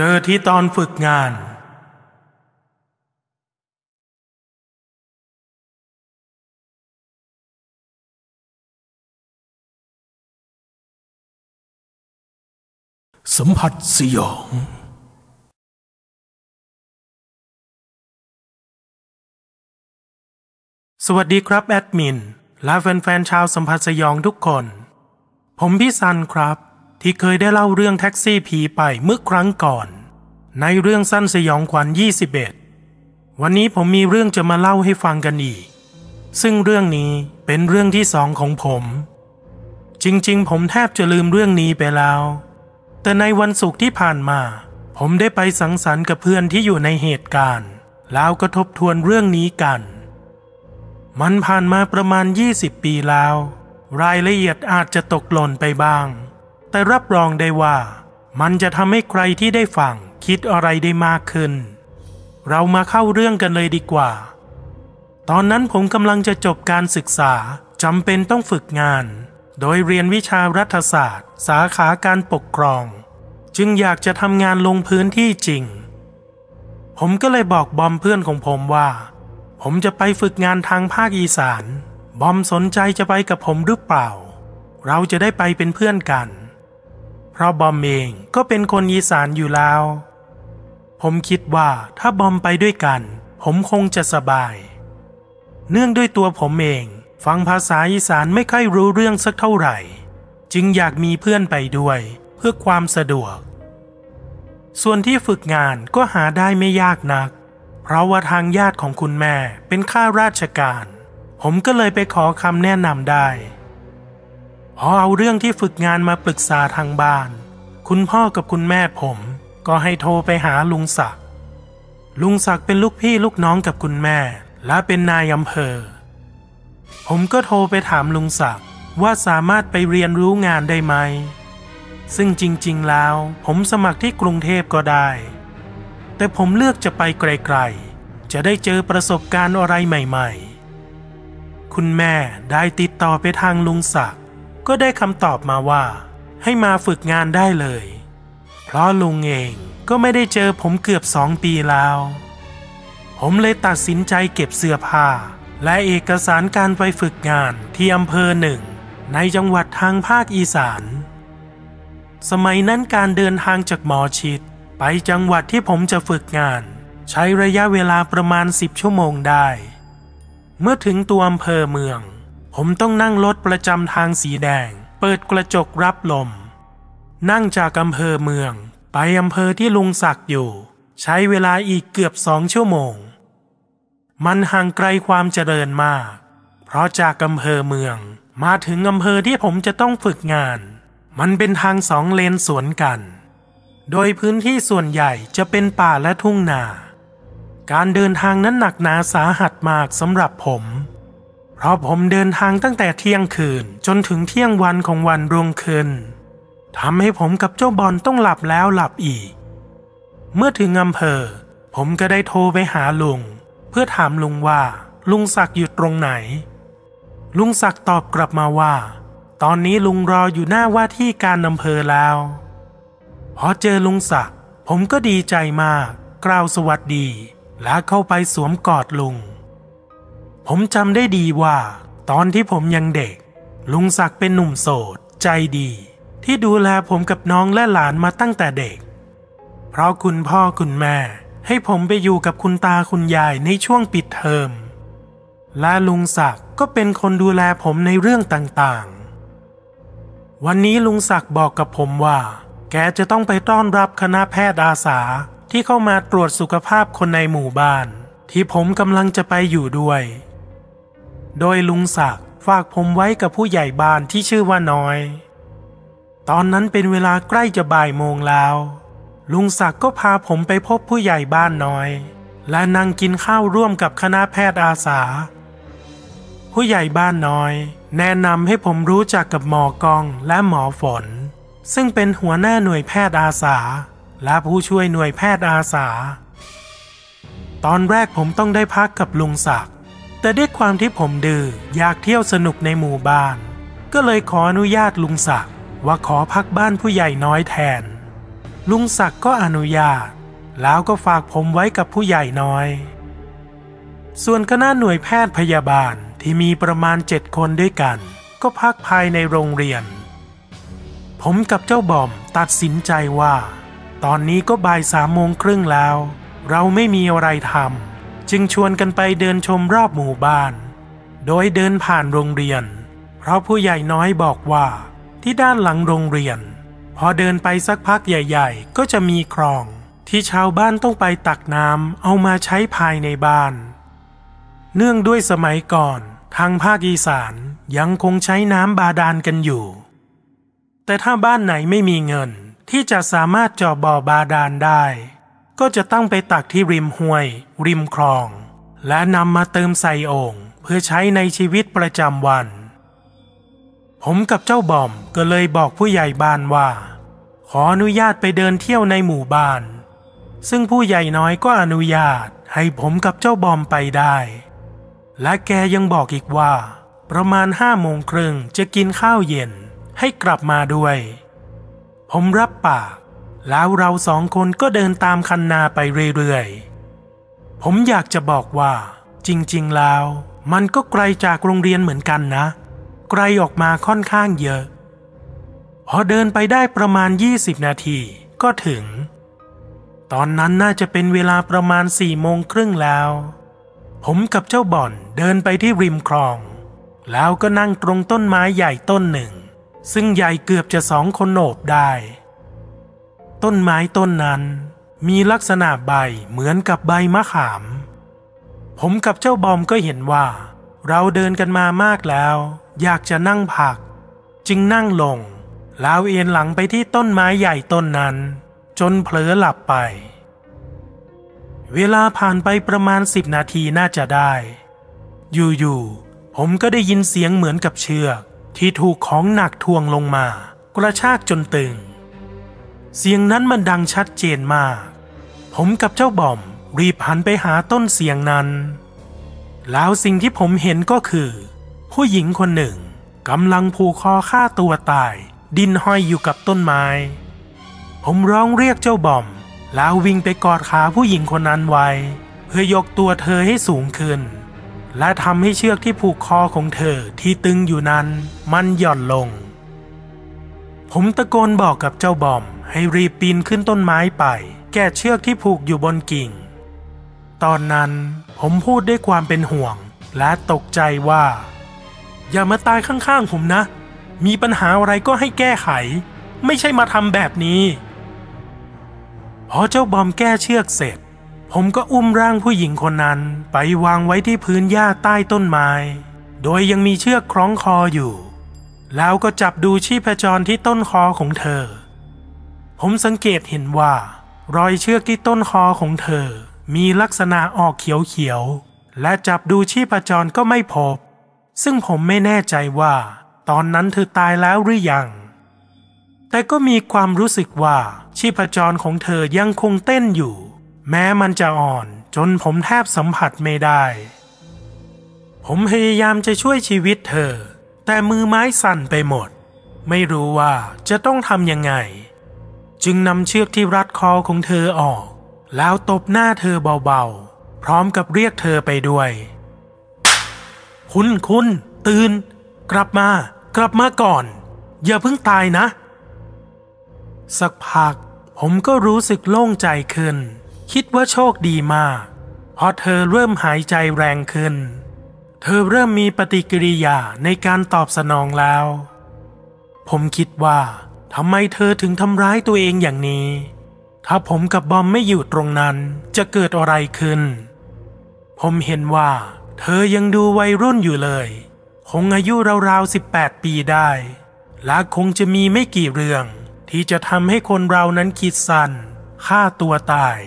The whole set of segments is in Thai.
เจอที่ตอนฝึกงาน สัมผัสสยอง สวัสดีครับแอดมิน และแฟนๆชาวสัมผัสสยองทุกคน ผมพี่ซันครับ ที่เคยได้เล่าเรื่องแท็กซี่ผีไปเมื่อครั้งก่อน ในเรื่องสั้นสยองขวัญ 21 วันนี้ผมมีเรื่องจะมาเล่าให้ฟังกันอีก ซึ่งเรื่องนี้เป็นเรื่องที่สองของผม จริงๆ ผมแทบจะลืมเรื่องนี้ไปแล้ว แต่ในวันศุกร์ที่ผ่านมา ผมได้ไปสังสรรค์กับเพื่อนที่อยู่ในเหตุการณ์ แล้วก็ทบทวนเรื่องนี้กัน มันผ่านมาประมาณ 20 ปีแล้ว รายละเอียดอาจจะตกหล่นไปบ้าง แต่รับรองได้ว่า มันจะทำให้ใครที่ได้ฟังคิดอะไรได้มากขึ้น เรามาเข้าเรื่องกันเลยดีกว่า ตอนนั้นผมกำลังจะจบการศึกษาจำเป็นต้องฝึกงาน โดยเรียนวิชารัฐศาสตร์ สาขาการปกครอง จึงอยากจะทำงานลงพื้นที่จริง ผมก็เลยบอกบอมเพื่อนของผมว่า ผมจะไปฝึกงานทางภาคอีสาน บอมสนใจจะไปกับผมหรือเปล่า เราจะได้ไปเป็นเพื่อนกัน เพราะบอมเองก็เป็นคนอีสานอยู่แล้ว ผมคิดว่าถ้าบอมไปด้วยกัน ผมคงจะสบาย เนื่องด้วยตัวผมเอง ฟังภาษาอีสานไม่ค่อยรู้เรื่องสักเท่าไหร่ จึงอยากมีเพื่อนไปด้วย เพื่อความสะดวก ส่วนที่ฝึกงานก็หาได้ไม่ยากนัก เพราะว่าทางญาติของคุณแม่เป็นข้าราชการ ผมก็เลยไปขอคำแนะนำได้ พอเอาเรื่องที่ฝึกงานมาปรึกษาทางบ้าน คุณพ่อกับคุณแม่ผมก็ให้โทรไปหาลุงศักดิ์ลุงศักดิ์เป็นลูกพี่ลูกน้องกับคุณแม่ และเป็นนายอำเภอ ผมก็โทรไปถามลุงศักดิ์ว่าสามารถไปเรียนรู้งานได้ไหม ซึ่งจริงๆแล้ว ผมสมัครที่กรุงเทพก็ได้ แต่ผมเลือกจะไปไกลๆ จะได้เจอประสบการณ์อะไรใหม่ ๆ คุณแม่ได้ติดต่อไปทางลุงศักดิ์ ก็ได้คำตอบมาว่า ให้มาฝึกงานได้เลย เพราะลุงเองก็ไม่ได้เจอผมเกือบสองปีแล้ว ผมเลยตัดสินใจเก็บเสื้อผ้า และเอกสารการไปฝึกงานที่อำเภอหนึ่ง ในจังหวัดทางภาคอีสาน สมัยนั้นการเดินทางจากหมอชิดไปจังหวัดที่ผมจะฝึกงาน ใช้ระยะเวลาประมาณ 10 ชั่วโมงได้ เมื่อถึงตัวอำเภอเมือง ผมต้องนั่งรถประจำทางสีแดง เปิดกระจกรับลม นั่งจากอำเภอเมือง ไปอำเภอที่ลุงศักดิ์อยู่ ใช้เวลาอีกเกือบสองชั่วโมง มันห่างไกลความเจริญมาก เพราะจากอำเภอเมืองมาถึงอำเภอที่ผมจะต้องฝึกงาน มันเป็นทางสองเลนสวนกัน โดยพื้นที่ส่วนใหญ่จะเป็นป่าและทุ่งนา การเดินทางนั้นหนักหนาสาหัสมากสำหรับผม เพราะผมเดินทางตั้งแต่เที่ยงคืนจนถึงเที่ยงวันของวันรุ่งขึ้นทำให้ผมกับเจ้าบอลต้องหลับแล้วหลับอีก เมื่อถึงอำเภอ ผมก็ได้โทรไปหาลุง เพื่อถามลุงว่าลุงศักดิ์อยู่ตรงไหน ลุงศักดิ์ตอบกลับมาว่า ตอนนี้ลุงรออยู่หน้าว่าที่การอำเภอแล้วพอเจอลุงศักดิ์ผมก็ดีใจมาก กล่าวสวัสดี และเข้าไปสวมกอดลุง ผมจำได้ดีว่า ตอนที่ผมยังเด็ก ลุงศักดิ์เป็นหนุ่มโสด ใจดี ที่ดูแลผมกับน้องและหลานมาตั้งแต่เด็ก เพราะคุณพ่อคุณแม่ ให้ผมไปอยู่กับคุณตาคุณยายในช่วงปิดเทอม และลุงศักดิ์ก็เป็นคนดูแลผมในเรื่องต่างๆ วันนี้ลุงศักดิ์บอกกับผมว่า แกจะต้องไปต้อนรับคณะแพทย์อาสาที่เข้ามาตรวจสุขภาพคนในหมู่บ้าน ที่ผมกำลังจะไปอยู่ด้วย โดยลุงศักดิ์ฝากผมไว้กับผู้ใหญ่บ้านที่ชื่อว่าน้อย ตอนนั้นเป็นเวลาใกล้จะบ่ายโมงแล้ว ลุงศักดิ์ก็พาผมไปพบผู้ใหญ่บ้านน้อย และนั่งกินข้าวร่วมกับคณะแพทย์อาสา ผู้ใหญ่บ้านน้อย แนะนำให้ผมรู้จักกับหมอกองและหมอฝน ซึ่งเป็นหัวหน้าหน่วยแพทย์อาสา และผู้ช่วยหน่วยแพทย์อาสา ตอนแรกผมต้องได้พักกับลุงศักดิ์ แต่ด้วยความที่ผมดื้ออยากเที่ยวสนุกในหมู่บ้าน ก็เลยขออนุญาตลุงศักดิ์ว่าขอพักบ้านผู้ใหญ่น้อยแทน ลุงศักดิ์ก็อนุญาต แล้วก็ฝากผมไว้กับผู้ใหญ่น้อย ส่วนคณะหน่วยแพทย์พยาบาลที่มีประมาณเจ็ดคนด้วยกัน ก็พักภายในโรงเรียน ผมกับเจ้าบอมตัดสินใจว่า ตอนนี้ก็บ่ายสามโมงครึ่งแล้ว เราไม่มีอะไรทำ จึงชวนกันไปเดินชมรอบหมู่บ้าน โดยเดินผ่านโรงเรียน เพราะผู้ใหญ่น้อยบอกว่าที่ด้านหลังโรงเรียน พอเดินไปสักพักใหญ่ ๆ ก็จะมีคลอง ที่ชาวบ้านต้องไปตักน้ำเอามาใช้ภายในบ้าน เนื่องด้วยสมัยก่อน ทางภาคอีสานยังคงใช้น้ำบาดาลกันอยู่ แต่ถ้าบ้านไหนไม่มีเงินที่จะสามารถเจาะบ่อบาดาลได้ ก็จะต้องไปตักที่ริมห้วย ริมคลอง และนำมาเติมใส่โอ่งเพื่อใช้ในชีวิตประจำวัน ผมกับเจ้าบอมก็เลยบอกผู้ใหญ่บ้านว่า ขออนุญาตไปเดินเที่ยวในหมู่บ้าน ซึ่งผู้ใหญ่น้อยก็อนุญาตให้ผมกับเจ้าบอมไปได้ และแกยังบอกอีกว่า ประมาณห้าโมงครึ่งจะกินข้าวเย็นให้กลับมาด้วย ผมรับปาก แล้วเราสองคนก็เดินตามคันนาไปเรื่อยๆ ผมอยากจะบอกว่า จริงๆ แล้ว มันก็ไกลจากโรงเรียนเหมือนกันนะ ไกลออกมาค่อนข้างเยอะ พอเดินไปได้ประมาณ 20 นาทีก็ถึง ตอนนั้นน่าจะเป็นเวลาประมาณสี่โมงครึ่งแล้ว ผมกับเจ้าบ่อนเดินไปที่ริมคลอง แล้วก็นั่งตรงต้นไม้ใหญ่ต้นหนึ่ง ซึ่งใหญ่เกือบจะสองคนโอบได้ ต้นไม้ต้นนั้น มีลักษณะใบเหมือนกับใบมะขาม ผมกับเจ้าบอมก็เห็นว่า เราเดินกันมามากแล้ว อยากจะนั่งพัก จึงนั่งลง แล้วเอียนหลังไปที่ต้นไม้ใหญ่ต้นนั้น จนเผลอหลับไป เวลาผ่านไปประมาณสิบนาทีน่าจะได้ อยู่ๆผมก็ได้ยินเสียงเหมือนกับเชือกที่ถูกของหนักทวงลงมากระชากจนตึง เสียงนั้นมันดังชัดเจนมาก ผมกับเจ้าบอมรีบหันไปหาต้นเสียงนั้น แล้วสิ่งที่ผมเห็นก็คือ ผู้หญิงคนหนึ่งกำลังผูกคอฆ่าตัวตาย ดินห้อยอยู่กับต้นไม้ ผมร้องเรียกเจ้าบอม แล้ววิ่งไปกอดขาผู้หญิงคนนั้นไว้ เพื่อยกตัวเธอให้สูงขึ้น และทำให้เชือกที่ผูกคอของเธอที่ตึงอยู่นั้น มันหย่อนลง ผมตะโกนบอกกับเจ้าบอม ให้รีบปีนขึ้นต้นไม้ไป แก้เชือกที่ผูกอยู่บนกิ่ง ตอนนั้นผมพูดด้วยความเป็นห่วง และตกใจว่า อย่ามาตายข้างๆผมนะ มีปัญหาอะไรก็ให้แก้ไข ไม่ใช่มาทำแบบนี้พอเจ้าบอมแก้เชือกเสร็จ ผมก็อุ้มร่างผู้หญิงคนนั้นไปวางไว้ที่พื้นหญ้าใต้ต้นไม้ โดยยังมีเชือกคล้องคออยู่ แล้วก็จับดูชีพจรที่ต้นคอของเธอ ผมสังเกตเห็นว่า รอยเชือกที่ต้นคอของเธอ มีลักษณะออกเขียวๆ และจับดูชีพจรก็ไม่พบ ซึ่งผมไม่แน่ใจว่า ตอนนั้นเธอตายแล้วหรือยัง แต่ก็มีความรู้สึกว่าชีพจรของเธอยังคงเต้นอยู่ แม้มันจะอ่อนจนผมแทบสัมผัสไม่ได้ ผมพยายามจะช่วยชีวิตเธอ แต่มือไม้สั่นไปหมด ไม่รู้ว่าจะต้องทำยังไง จึงนำเชือกที่รัดคอของเธอออก แล้วตบหน้าเธอเบาๆ พร้อมกับเรียกเธอไปด้วย คุณคุณตื่น กลับมา กลับมาก่อน อย่าเพิ่งตายนะ สักพัก ผมก็รู้สึกโล่งใจขึ้น คิดว่าโชคดีมากเพราะเธอเริ่มหายใจแรงขึ้น เธอเริ่มมีปฏิกิริยาในการตอบสนองแล้ว ผมคิดว่า ทำไมเธอถึงทำร้ายตัวเองอย่างนี้ ถ้าผมกับบอมไม่อยู่ตรงนั้นจะเกิดอะไรขึ้น ผมเห็นว่า เธอยังดูวัยรุ่นอยู่เลย คงอายุราวๆ 18 ปีได้ และคงจะมีไม่กี่เรื่อง ที่จะทำให้คนเรานั้นคิดสั้นฆ่าตัวตาย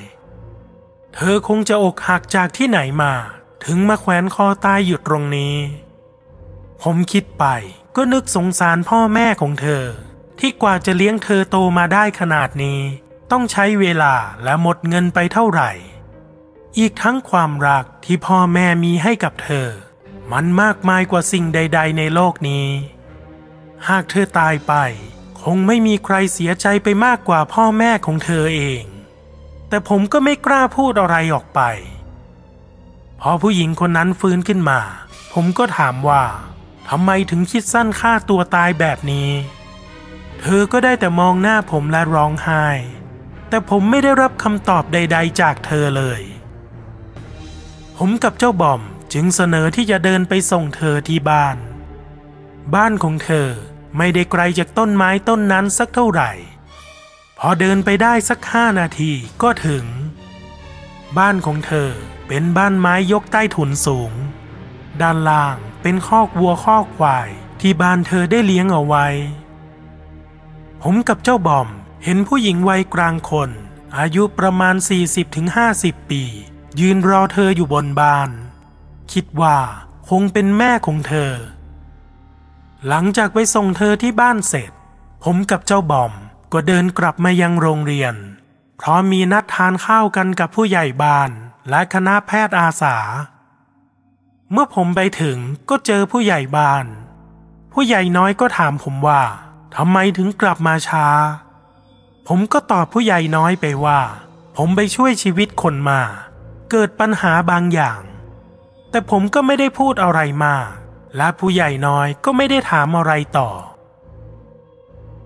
เธอคงจะอกหักจากที่ไหนมา ถึงมาแขวนคอตายอยู่ตรงนี้ ผมคิดไปก็นึกสงสารพ่อแม่ของเธอ ที่กว่าจะเลี้ยงเธอโตมาได้ขนาดนี้ ต้องใช้เวลาและหมดเงินไปเท่าไหร่ อีกทั้งความรักที่พ่อแม่มีให้กับเธอ มันมากมายกว่าสิ่งใด ๆ ในโลกนี้ หากเธอตายไปคคงไม่มีใครเสียใจไปมากกว่าพ่อแม่ของเธอเอง แต่ผมก็ไม่กล้าพูดอะไรออกไป พอผู้หญิงคนนั้นฟื้นขึ้นมา ผมก็ถามว่าทำไมถึงคิดสั้นฆ่าตัวตายแบบนี้ เธอก็ได้แต่มองหน้าผมและร้องไห้ แต่ผมไม่ได้รับคำตอบใด ๆ จากเธอเลย ผมกับเจ้าบอมจึงเสนอที่จะเดินไปส่งเธอที่บ้าน บ้านของเธอไม่ได้ไกลจากต้นไม้ต้นนั้นสักเท่าไหร่ พอเดินไปได้สักห้านาทีก็ถึง บ้านของเธอเป็นบ้านไม้ยกใต้ถุนสูง ด้านล่างเป็นคอกวัวคอกควายที่บ้านเธอได้เลี้ยงเอาไว้ ผมกับเจ้าบอม เห็นผู้หญิงวัยกลางคน อายุประมาณ 40-50 ปี ยืนรอเธออยู่บนบ้าน คิดว่าคงเป็นแม่ของเธอ หลังจากไปส่งเธอที่บ้านเสร็จ ผมกับเจ้าบอมก็เดินกลับมายังโรงเรียน เพราะมีนัดทานข้าวกันกับผู้ใหญ่บ้านและคณะแพทย์อาสา เมื่อผมไปถึงก็เจอผู้ใหญ่บ้าน ผู้ใหญ่น้อยก็ถามผมว่า ทำไมถึงกลับมาช้า ผมก็ตอบผู้ใหญ่น้อยไปว่า ผมไปช่วยชีวิตคนมา เกิดปัญหาบางอย่าง แต่ผมก็ไม่ได้พูดอะไรมาก และผู้ใหญ่น้อยก็ไม่ได้ถามอะไรต่อ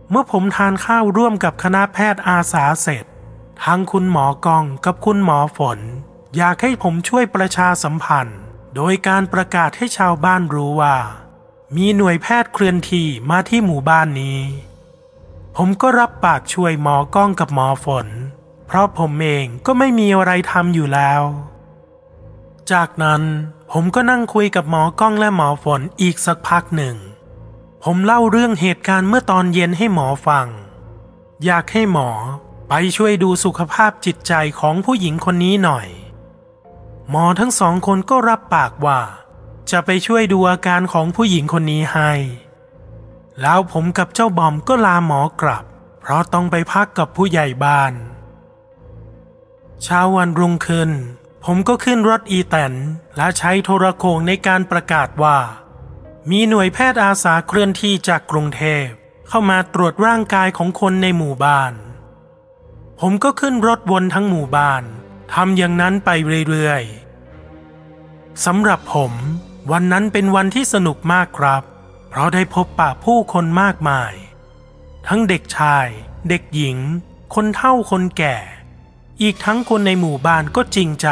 เมื่อผมทานข้าวร่วมกับคณะแพทย์อาสาเสร็จทั้งคุณหมอกองกับคุณหมอฝน อยากให้ผมช่วยประชาสัมพันธ์ โดยการประกาศให้ชาวบ้านรู้ว่า มีหน่วยแพทย์เคลื่อนที่มาที่หมู่บ้านนี้ ผมก็รับปากช่วยหมอก้องกับหมอฝน เพราะผมเองก็ไม่มีอะไรทำอยู่แล้ว จากนั้นผมก็นั่งคุยกับหมอก้องและหมอฝนอีกสักพักหนึ่ง ผมเล่าเรื่องเหตุการณ์เมื่อตอนเย็นให้หมอฟัง อยากให้หมอไปช่วยดูสุขภาพจิตใจของผู้หญิงคนนี้หน่อย หมอทั้งสองคนก็รับปากว่า จะไปช่วยดูอาการของผู้หญิงคนนี้ให้ แล้วผมกับเจ้าบอมก็ลาหมอกลับ เพราะต้องไปพักกับผู้ใหญ่บ้าน เช้าวันรุ่งขึ้น ผมก็ขึ้นรถอีแตนและใช้โทรโขงในการประกาศว่า มีหน่วยแพทย์อาสาเคลื่อนที่จากกรุงเทพเข้ามาตรวจร่างกายของคนในหมู่บ้าน ผมก็ขึ้นรถวนทั้งหมู่บ้านทำอย่างนั้นไปเรื่อยๆสำหรับผม วันนั้นเป็นวันที่สนุกมากครับ เพราะได้พบปะผู้คนมากมาย ทั้งเด็กชาย เด็กหญิง คนเฒ่าคนแก่ อีกทั้งคนในหมู่บ้านก็จริงใจ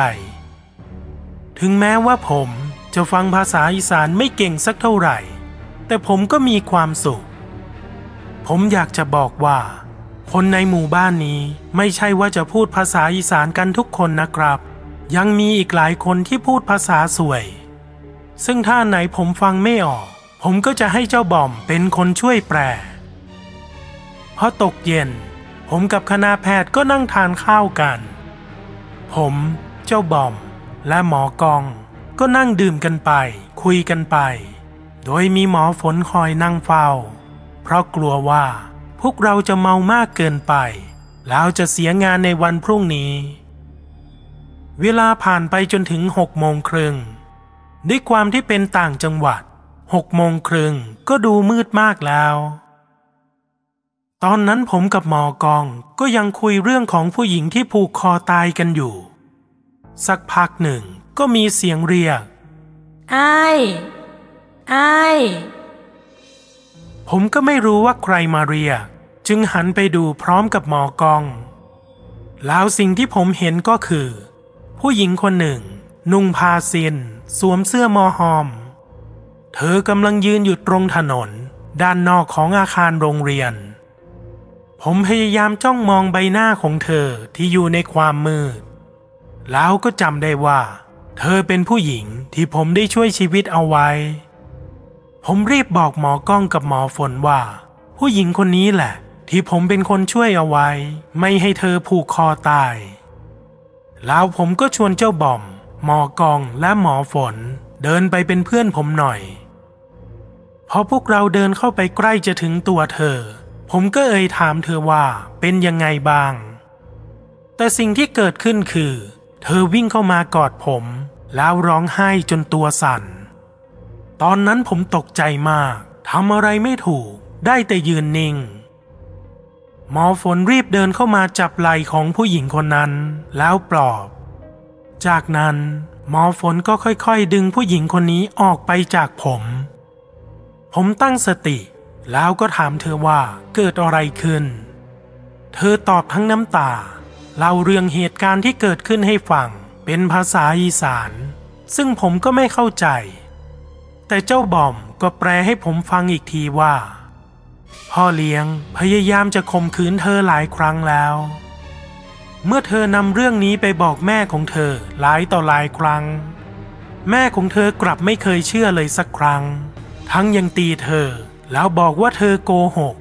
ถึงแม้ว่าผมจะฟังภาษาอีสานไม่เก่งสักเท่าไหร่ แต่ผมก็มีความสุข ผมอยากจะบอกว่า คนในหมู่บ้านนี้ไม่ใช่ว่าจะพูดภาษาอีสานกันทุกคนนะครับ ยังมีอีกหลายคนที่พูดภาษาสวย ซึ่งถ้าไหนผมฟังไม่ออก ผมก็จะให้เจ้าบอมเป็นคนช่วยแปลพอตกเย็น ผมกับคณะแพทย์ก็นั่งทานข้าวกัน ผม เจ้าบอม และหมอกอง ก็นั่งดื่มกันไป คุยกันไป โดยมีหมอฝนคอยนั่งเฝ้า เพราะกลัวว่าพวกเราจะเมามากเกินไป แล้วจะเสียงานในวันพรุ่งนี้ เวลาผ่านไปจนถึงหกโมงครึ่ง ด้วยความที่เป็นต่างจังหวัดหกโมงครึ่งก็ดูมืดมากแล้ว ตอนนั้นผมกับหมอกองก็ยังคุยเรื่องของผู้หญิงที่ผูกคอตายกันอยู่ สักพักหนึ่งก็มีเสียงเรียกอ้ายอ้ายผมก็ไม่รู้ว่าใครมาเรียก จึงหันไปดูพร้อมกับหมอกอง แล้วสิ่งที่ผมเห็นก็คือ ผู้หญิงคนหนึ่ง นุ่งผ้าซิน สวมเสื้อมอหอม เธอกำลังยืนอยู่ตรงถนน ด้านนอกของอาคารโรงเรียน ผมพยายามจ้องมองใบหน้าของเธอที่อยู่ในความมืด แล้วก็จำได้ว่า เธอเป็นผู้หญิงที่ผมได้ช่วยชีวิตเอาไว้ ผมรีบบอกหมอกล้องกับหมอฝนว่า ผู้หญิงคนนี้แหละ ที่ผมเป็นคนช่วยเอาไว้ ไม่ให้เธอผูกคอตาย แล้วผมก็ชวนเจ้าบอม หมอกองและหมอฝน เดินไปเป็นเพื่อนผมหน่อย พอพวกเราเดินเข้าไปใกล้จะถึงตัวเธอ ผมก็เอ่ยถามเธอว่าเป็นยังไงบ้าง แต่สิ่งที่เกิดขึ้นคือ เธอวิ่งเข้ามากอดผม แล้วร้องไห้จนตัวสั่น ตอนนั้นผมตกใจมากทำอะไรไม่ถูก ได้แต่ยืนนิ่งหมอฝนรีบเดินเข้ามาจับไหล่ของผู้หญิงคนนั้น แล้วปลอบ จากนั้น หมอฝนก็ค่อยๆ ดึงผู้หญิงคนนี้ออกไปจากผม ผมตั้งสติ แล้วก็ถามเธอว่าเกิดอะไรขึ้น เธอตอบทั้งน้ำตาเล่าเรื่องเหตุการณ์ที่เกิดขึ้นให้ฟังเป็นภาษาอีสาน ซึ่งผมก็ไม่เข้าใจ แต่เจ้าบอมก็แปลให้ผมฟังอีกทีว่า พ่อเลี้ยงพยายามจะข่มขืนเธอหลายครั้งแล้ว เมื่อเธอนำเรื่องนี้ไปบอกแม่ของเธอหลายต่อหลายครั้ง แม่ของเธอกลับไม่เคยเชื่อเลยสักครั้ง ทั้งยังตีเธอ แล้วบอกว่าเธอโกหก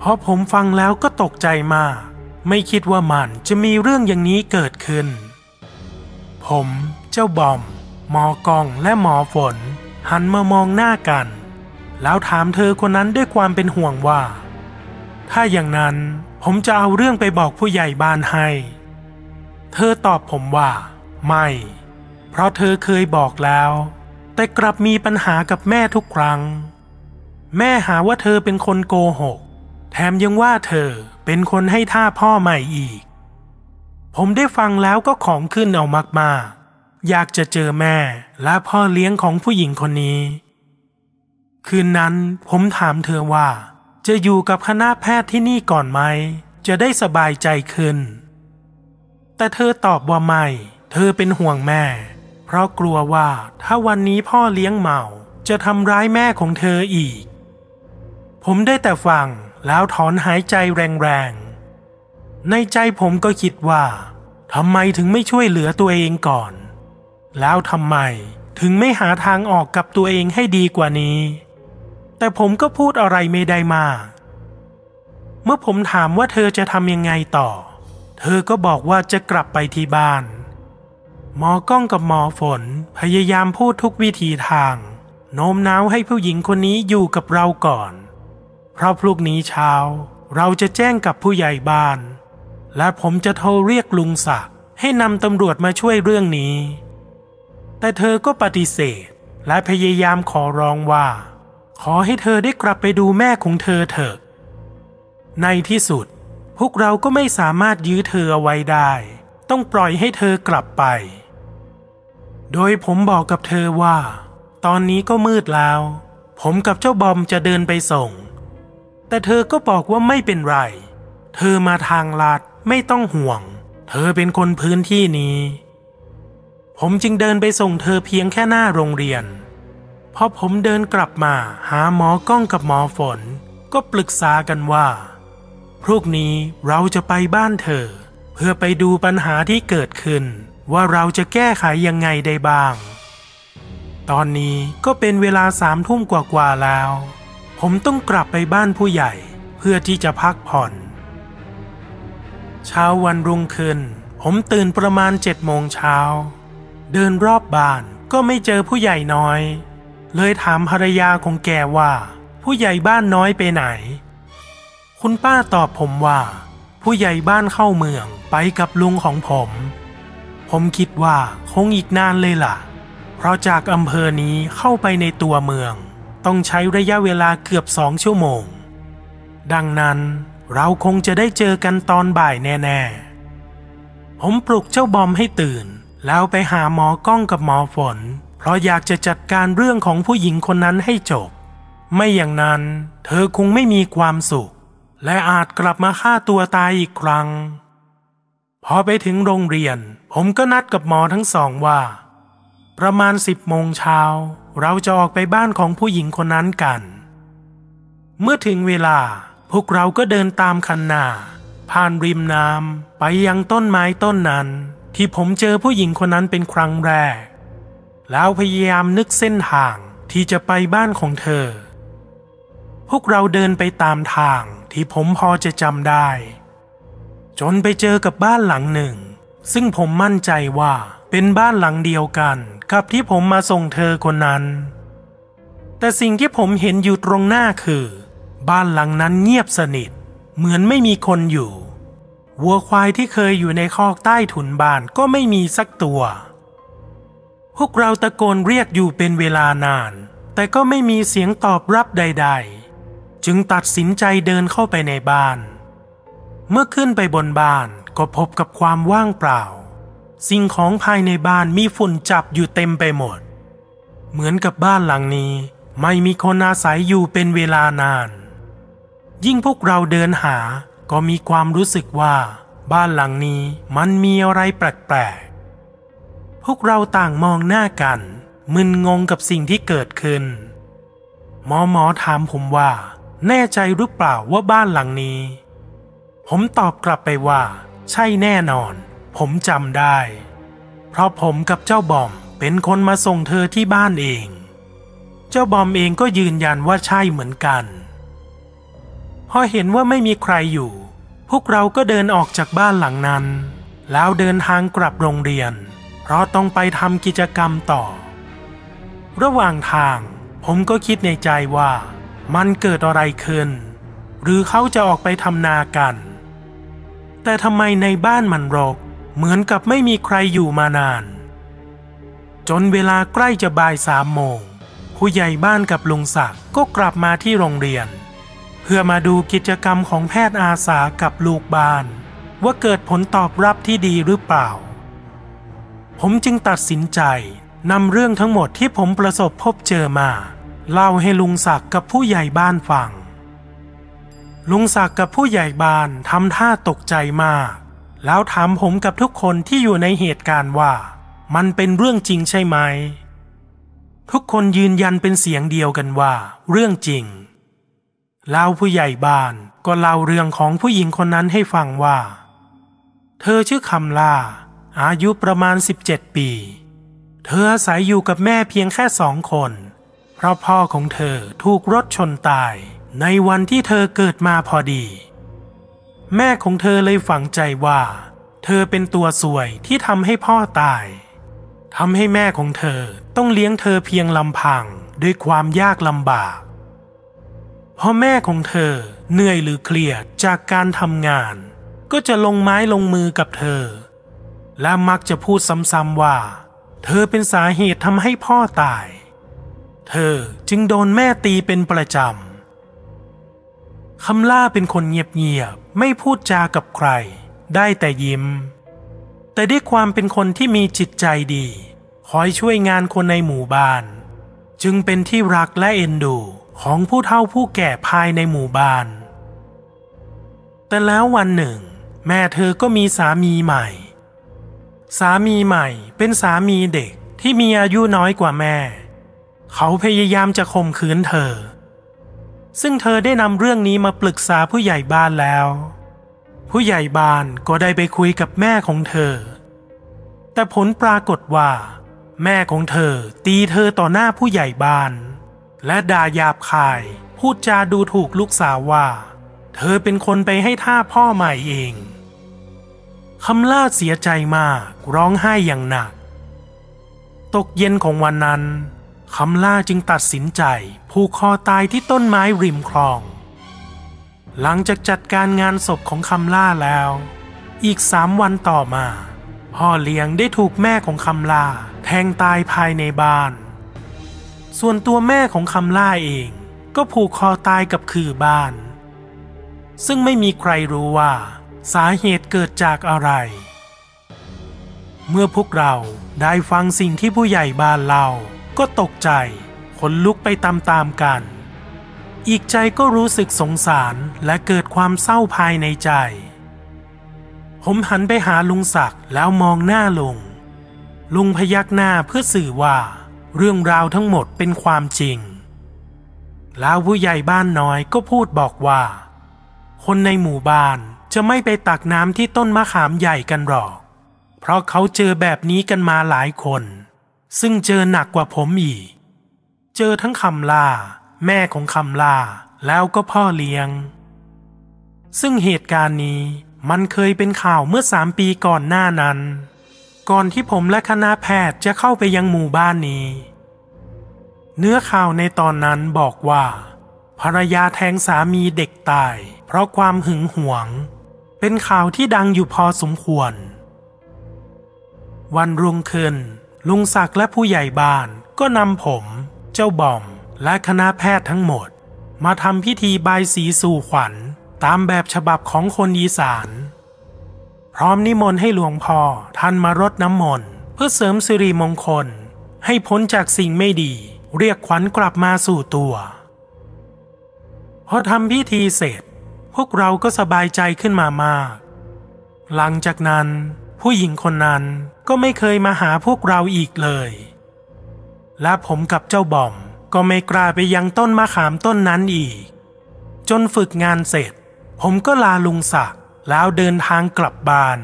พอผมฟังแล้วก็ตกใจมาก ไม่คิดว่ามันจะมีเรื่องอย่างนี้เกิดขึ้น ผม เจ้าบอม หมอกองและหมอฝน หันมามองหน้ากัน แล้วถามเธอคนนั้นด้วยความเป็นห่วงว่า ถ้าอย่างนั้น ผมจะเอาเรื่องไปบอกผู้ใหญ่บ้านให้ เธอตอบผมว่า ไม่ เพราะเธอเคยบอกแล้ว แต่กลับมีปัญหากับแม่ทุกครั้ง แม่หาว่าเธอเป็นคนโกหก แถมยังว่าเธอเป็นคนให้ท่าพ่อใหม่อีก ผมได้ฟังแล้วก็ของขึ้นเอามากๆ อยากจะเจอแม่และพ่อเลี้ยงของผู้หญิงคนนี้ คืนนั้นผมถามเธอว่า จะอยู่กับคณะแพทย์ที่นี่ก่อนไหม จะได้สบายใจขึ้น แต่เธอตอบว่าไม่ เธอเป็นห่วงแม่ เพราะกลัวว่าถ้าวันนี้พ่อเลี้ยงเมาจะทำร้ายแม่ของเธออีก ผมได้แต่ฟังแล้วถอนหายใจแรงๆ ในใจผมก็คิดว่าทำไมถึงไม่ช่วยเหลือตัวเองก่อน แล้วทำไมถึงไม่หาทางออกกับตัวเองให้ดีกว่านี้ แต่ผมก็พูดอะไรไม่ได้มาก เมื่อผมถามว่าเธอจะทำยังไงต่อ เธอก็บอกว่าจะกลับไปที่บ้าน หมอก้องกับหมอฝนพยายามพูดทุกวิธีทาง โน้มน้าวให้ผู้หญิงคนนี้อยู่กับเราก่อน เพราะพรุ่งนี้เช้า เราจะแจ้งกับผู้ใหญ่บ้าน และผมจะโทรเรียกลุงศักดิ์ให้นำตำรวจมาช่วยเรื่องนี้ แต่เธอก็ปฏิเสธ และพยายามขอร้องว่า ขอให้เธอได้กลับไปดูแม่ของเธอเถอะ ในที่สุด พวกเราก็ไม่สามารถยื้อเธอเอาไว้ได้ ต้องปล่อยให้เธอกลับไป โดยผมบอกกับเธอว่า ตอนนี้ก็มืดแล้ว ผมกับเจ้าบอมจะเดินไปส่ง แต่เธอก็บอกว่าไม่เป็นไร เธอมาทางลัดไม่ต้องห่วง เธอเป็นคนพื้นที่นี้ ผมจึงเดินไปส่งเธอเพียงแค่หน้าโรงเรียน พอผมเดินกลับมาหาหมอก้องกับหมอฝน ก็ปรึกษากันว่าพรุ่งนี้เราจะไปบ้านเธอ เพื่อไปดูปัญหาที่เกิดขึ้น ว่าเราจะแก้ไขยังไงได้บ้าง ตอนนี้ก็เป็นเวลาสามทุ่มกว่าๆแล้ว ผมต้องกลับไปบ้านผู้ใหญ่เพื่อที่จะพักผ่อน เช้าวันรุ่งขึ้น ผมตื่นประมาณเจ็ดโมงเช้า เดินรอบบ้านก็ไม่เจอผู้ใหญ่น้อย เลยถามภรรยาของแกว่า ผู้ใหญ่บ้านน้อยไปไหน คุณป้าตอบผมว่า ผู้ใหญ่บ้านเข้าเมืองไปกับลุงของผม ผมคิดว่าคงอีกนานเลยล่ะ เพราะจากอำเภอนี้เข้าไปในตัวเมือง ต้องใช้ระยะเวลาเกือบสองชั่วโมง ดังนั้นเราคงจะได้เจอกันตอนบ่ายแน่ๆ ผมปลุกเจ้าบอมให้ตื่น แล้วไปหาหมอกล้องกับหมอฝน เพราะอยากจะจัดการเรื่องของผู้หญิงคนนั้นให้จบ ไม่อย่างนั้น เธอคงไม่มีความสุข และอาจกลับมาฆ่าตัวตายอีกครั้ง พอไปถึงโรงเรียน ผมก็นัดกับหมอทั้งสองว่า ประมาณสิบโมงเช้า เราจะออกไปบ้านของผู้หญิงคนนั้นกัน เมื่อถึงเวลาพวกเราก็เดินตามคันนาผ่านริมน้ำไปยังต้นไม้ต้นนั้น ที่ผมเจอผู้หญิงคนนั้นเป็นครั้งแรก แล้วพยายามนึกเส้นทางที่จะไปบ้านของเธอ พวกเราเดินไปตามทางที่ผมพอจะจำได้ จนไปเจอกับบ้านหลังหนึ่ง ซึ่งผมมั่นใจว่าเป็นบ้านหลังเดียวกันกับที่ผมมาส่งเธอคนนั้น แต่สิ่งที่ผมเห็นอยู่ตรงหน้าคือ บ้านหลังนั้นเงียบสนิท เหมือนไม่มีคนอยู่ วัวควายที่เคยอยู่ในคอกใต้ถุนบ้านก็ไม่มีสักตัว พวกเราตะโกนเรียกอยู่เป็นเวลานาน แต่ก็ไม่มีเสียงตอบรับใด ๆ จึงตัดสินใจเดินเข้าไปในบ้าน เมื่อขึ้นไปบนบ้านก็พบกับความว่างเปล่า สิ่งของภายในบ้านมีฝุ่นจับอยู่เต็มไปหมด เหมือนกับบ้านหลังนี้ไม่มีคนอาศัยอยู่เป็นเวลานาน ยิ่งพวกเราเดินหาก็มีความรู้สึกว่า บ้านหลังนี้มันมีอะไรแปลกๆ พวกเราต่างมองหน้ากัน มึนงงกับสิ่งที่เกิดขึ้น หมอหมอถามผมว่า แน่ใจหรือเปล่าว่าบ้านหลังนี้ ผมตอบกลับไปว่า ใช่แน่นอน ผมจำได้ เพราะผมกับเจ้าบอมเป็นคนมาส่งเธอที่บ้านเอง เจ้าบอมเองก็ยืนยันว่าใช่เหมือนกันพอเห็นว่าไม่มีใครอยู่ พวกเราก็เดินออกจากบ้านหลังนั้น แล้วเดินทางกลับโรงเรียน เพราะต้องไปทำกิจกรรมต่อ ระหว่างทางผมก็คิดในใจว่ามันเกิดอะไรขึ้น หรือเขาจะออกไปทำนากัน แต่ทำไมในบ้านมันรก เหมือนกับไม่มีใครอยู่มานาน จนเวลาใกล้จะบ่ายสามโมงผู้ใหญ่บ้านกับลุงศักดิ์ก็กลับมาที่โรงเรียน เพื่อมาดูกิจกรรมของแพทย์อาสากับลูกบ้าน ว่าเกิดผลตอบรับที่ดีหรือเปล่า ผมจึงตัดสินใจนำเรื่องทั้งหมดที่ผมประสบพบเจอมา เล่าให้ลุงศักดิ์กับผู้ใหญ่บ้านฟัง ลุงศักดิ์กับผู้ใหญ่บ้านทำท่าตกใจมาก แล้วถามผมกับทุกคนที่อยู่ในเหตุการณ์ว่า มันเป็นเรื่องจริงใช่ไหม ทุกคนยืนยันเป็นเสียงเดียวกันว่า เรื่องจริงแล้วผู้ใหญ่บ้านก็เล่าเรื่องของผู้หญิงคนนั้นให้ฟังว่า เธอชื่อคำล่า อายุประมาณ 17 ปี เธออาศัยอยู่กับแม่เพียงแค่สองคน เพราะพ่อของเธอถูกรถชนตายในวันที่เธอเกิดมาพอดี แม่ของเธอเลยฝังใจว่า เธอเป็นตัวสวยที่ทำให้พ่อตายทำให้แม่ของเธอต้องเลี้ยงเธอเพียงลำพังด้วยความยากลำบากพอแม่ของเธอเหนื่อยหรือเครียดจากการทำงาน ก็จะลงไม้ลงมือกับเธอ และมักจะพูดซ้ำๆว่า เธอเป็นสาเหตุทำให้พ่อตาย เธอจึงโดนแม่ตีเป็นประจำคำล่าเป็นคนเงียบๆไม่พูดจากับใคร ได้แต่ยิ้ม แต่ด้วยความเป็นคนที่มีจิตใจดี คอยช่วยงานคนในหมู่บ้าน จึงเป็นที่รักและเอ็นดูของผู้เฒ่าผู้แก่ภายในหมู่บ้าน แต่แล้ววันหนึ่ง แม่เธอก็มีสามีใหม่ สามีใหม่เป็นสามีเด็กที่มีอายุน้อยกว่าแม่ เขาพยายามจะข่มขืนเธอ ซึ่งเธอได้นำเรื่องนี้มาปรึกษาผู้ใหญ่บ้านแล้ว ผู้ใหญ่บ้านก็ได้ไปคุยกับแม่ของเธอ แต่ผลปรากฏว่า แม่ของเธอตีเธอต่อหน้าผู้ใหญ่บ้าน และด่าหยาบคายพูดจาดูถูกลูกสาวว่า เธอเป็นคนไปให้ท่าพ่อใหม่เอง คำล่าเสียใจมากร้องไห้อย่างหนัก ตกเย็นของวันนั้น คำล่าจึงตัดสินใจผูกคอตายที่ต้นไม้ริมคลอง หลังจากจัดการงานศพของคำล่าแล้ว อีกสามวันต่อมา พ่อเลี้ยงได้ถูกแม่ของคำล่าแทงตายภายในบ้าน ส่วนตัวแม่ของคำล่าเองก็ผูกคอตายกับคือบ้าน ซึ่งไม่มีใครรู้ว่า สาเหตุเกิดจากอะไร เมื่อพวกเราได้ฟังสิ่งที่ผู้ใหญ่บ้านเล่าก็ตกใจขนลุกไปตามๆกัน อีกใจก็รู้สึกสงสารและเกิดความเศร้าภายในใจ ผมหันไปหาลุงศักดิ์แล้วมองหน้าลุง ลุงพยักหน้าเพื่อสื่อว่า เรื่องราวทั้งหมดเป็นความจริง แล้วผู้ใหญ่บ้านน้อยก็พูดบอกว่า คนในหมู่บ้าน จะไม่ไปตักน้ำที่ต้นมะขามใหญ่กันหรอก เพราะเขาเจอแบบนี้กันมาหลายคน ซึ่งเจอหนักกว่าผมอีก เจอทั้งคำลา แม่ของคำลา แล้วก็พ่อเลี้ยง ซึ่งเหตุการณ์นี้มันเคยเป็นข่าวเมื่อสามปีก่อนหน้านั้น ก่อนที่ผมและคณะแพทย์จะเข้าไปยังหมู่บ้านนี้ เนื้อข่าวในตอนนั้นบอกว่า ภรรยาแทงสามีเด็กตาย เพราะความหึงหวง เป็นข่าวที่ดังอยู่พอสมควร วันรุ่งขึ้น ลุงศักดิ์และผู้ใหญ่บ้านก็นำผม เจ้าบอม และคณะแพทย์ทั้งหมด มาทำพิธีบายสีสู่ขวัญตามแบบฉบับของคนอีสาน พร้อมนิมนต์ให้หลวงพ่อท่านมารดน้ำมนต์เพื่อเสริมสิริมงคล ให้พ้นจากสิ่งไม่ดี เรียกขวัญกลับมาสู่ตัว พอทำพิธีเสร็จ พวกเราก็สบายใจขึ้นมามาก หลังจากนั้น ผู้หญิงคนนั้นก็ไม่เคยมาหาพวกเราอีกเลย และผมกับเจ้าบอมก็ไม่กล้าไปยังต้นมะขามต้นนั้นอีก จนฝึกงานเสร็จ ผมก็ลาลุงศักดิ์แล้วเดินทางกลับบ้าน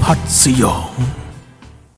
Hat